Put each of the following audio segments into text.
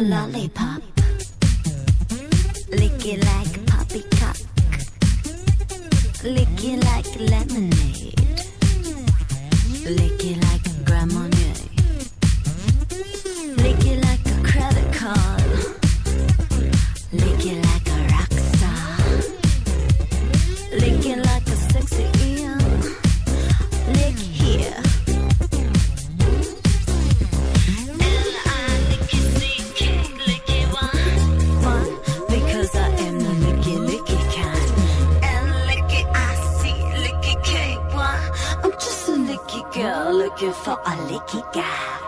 哪里跑 Kika.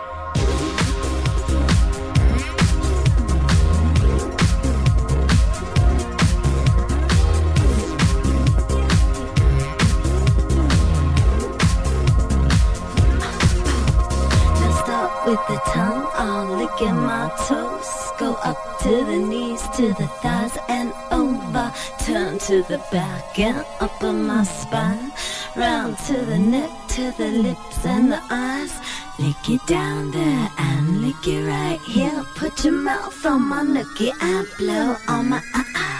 with the tongue. All licking my toes. Go up to the knees to the thighs and over. Turn to the back and up on my spine. Round to the neck to the lips and the eyes. Lick it down there and lick it right here. Put your mouth on my nookie and blow on my uh-uh.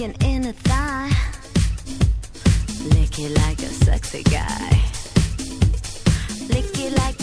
like in a thigh. Lick it like a sexy guy. Lick it like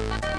Thank you.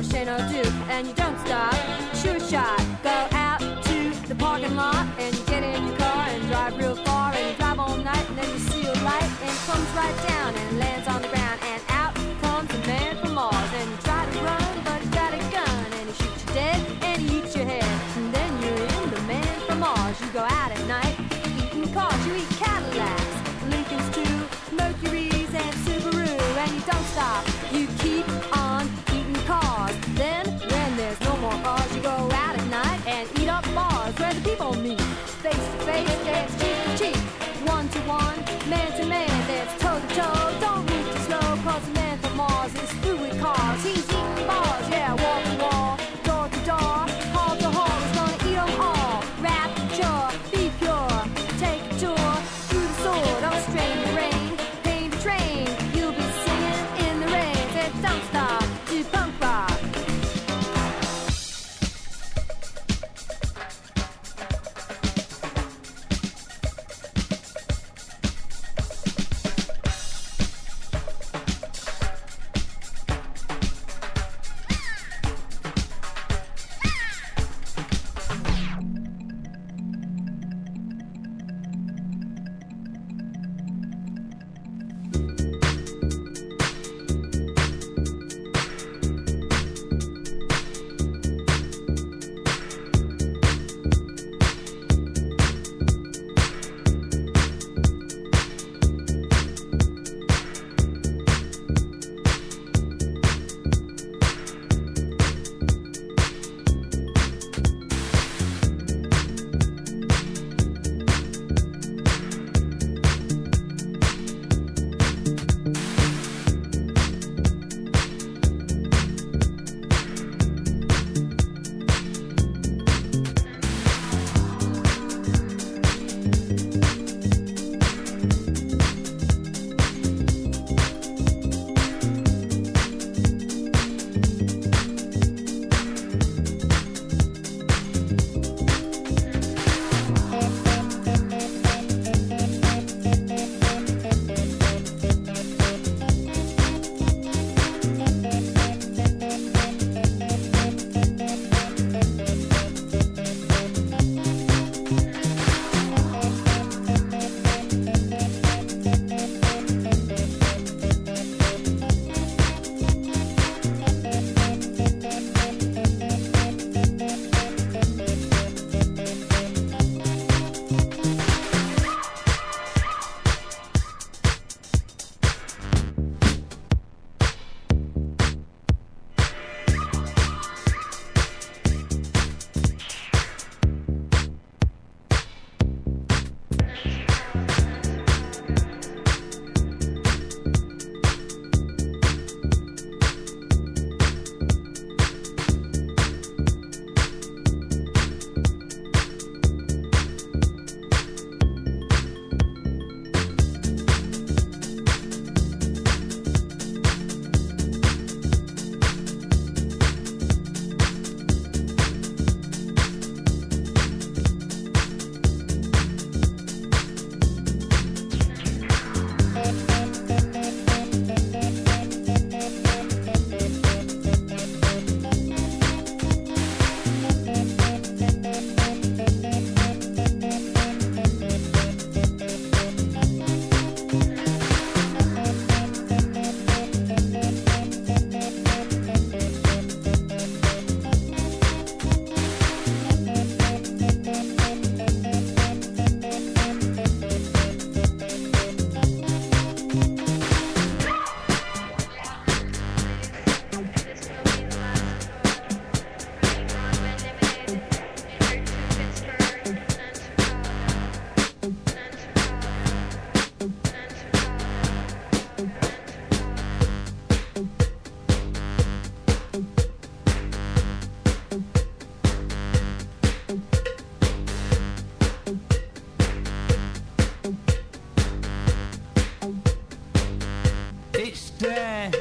C'est pas flash ain't no do. And you don't stop, sure shot. each day.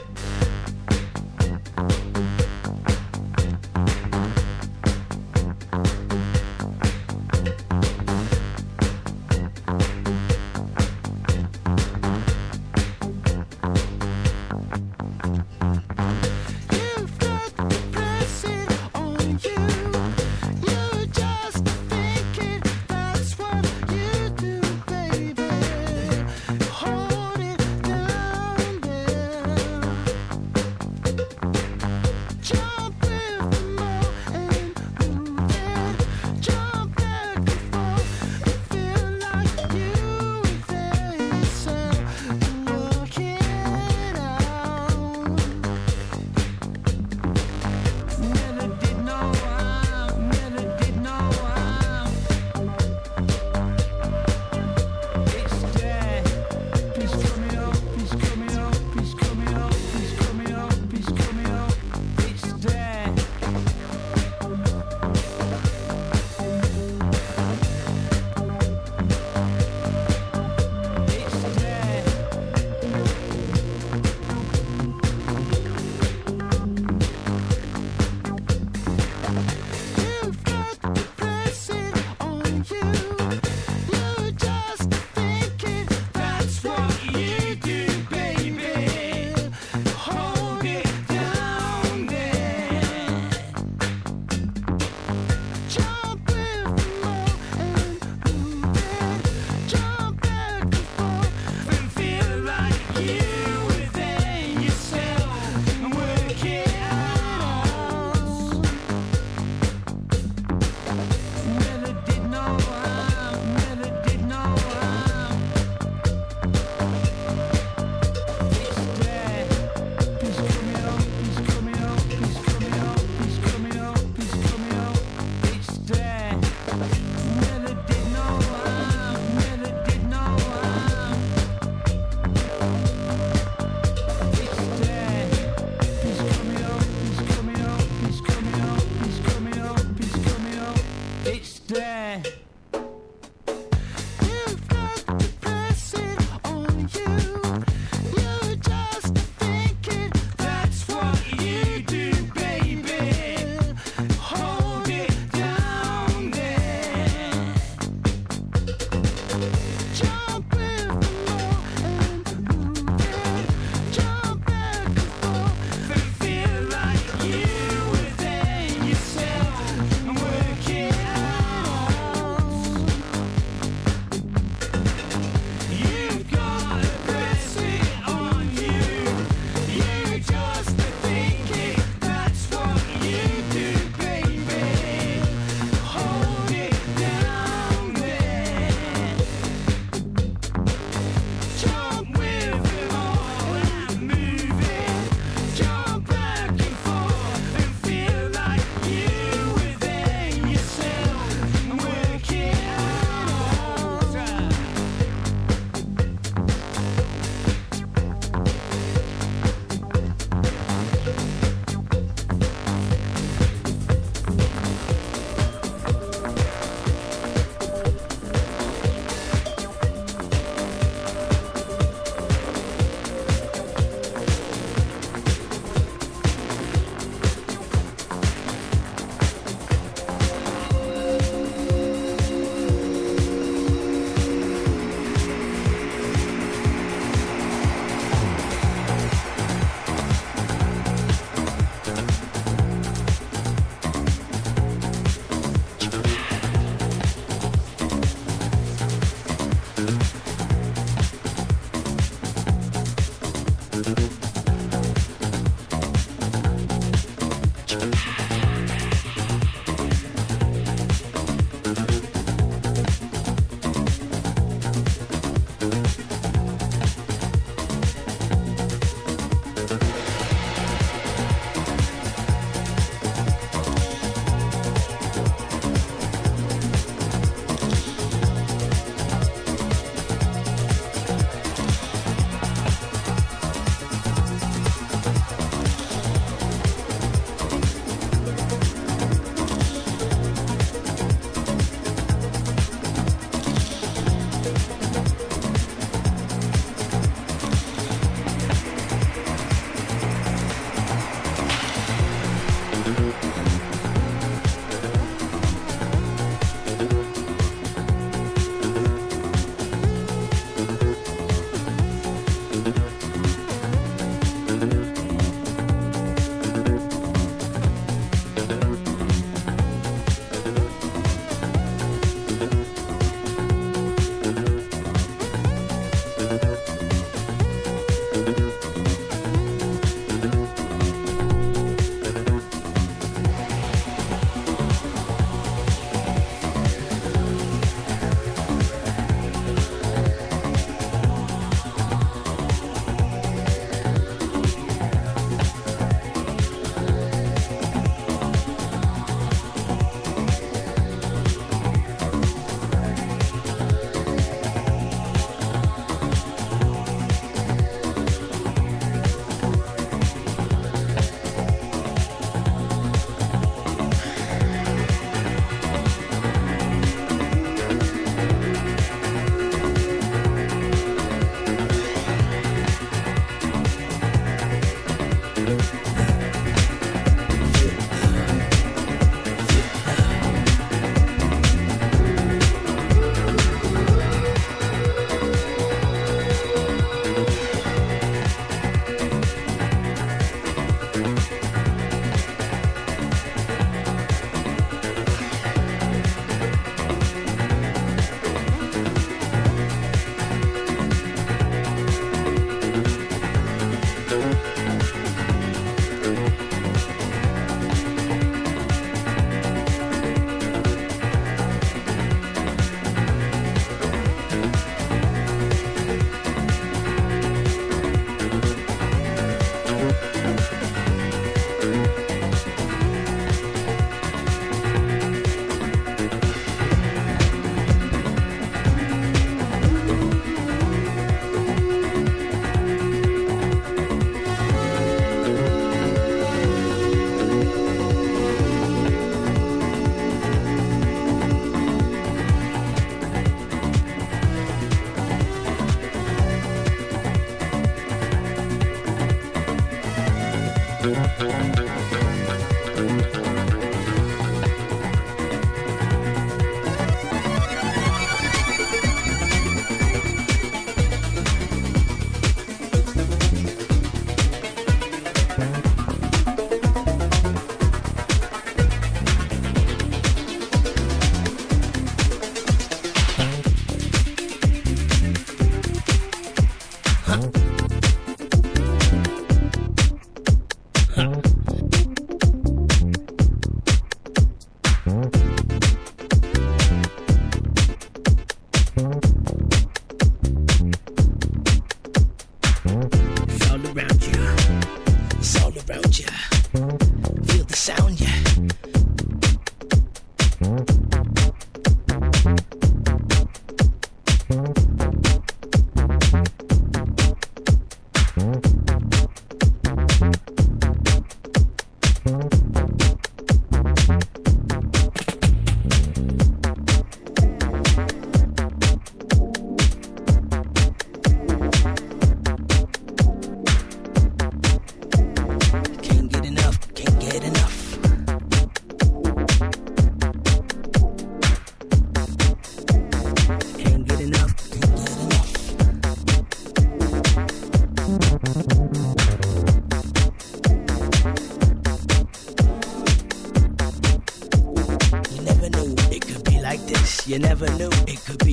This love. Ah, yeah.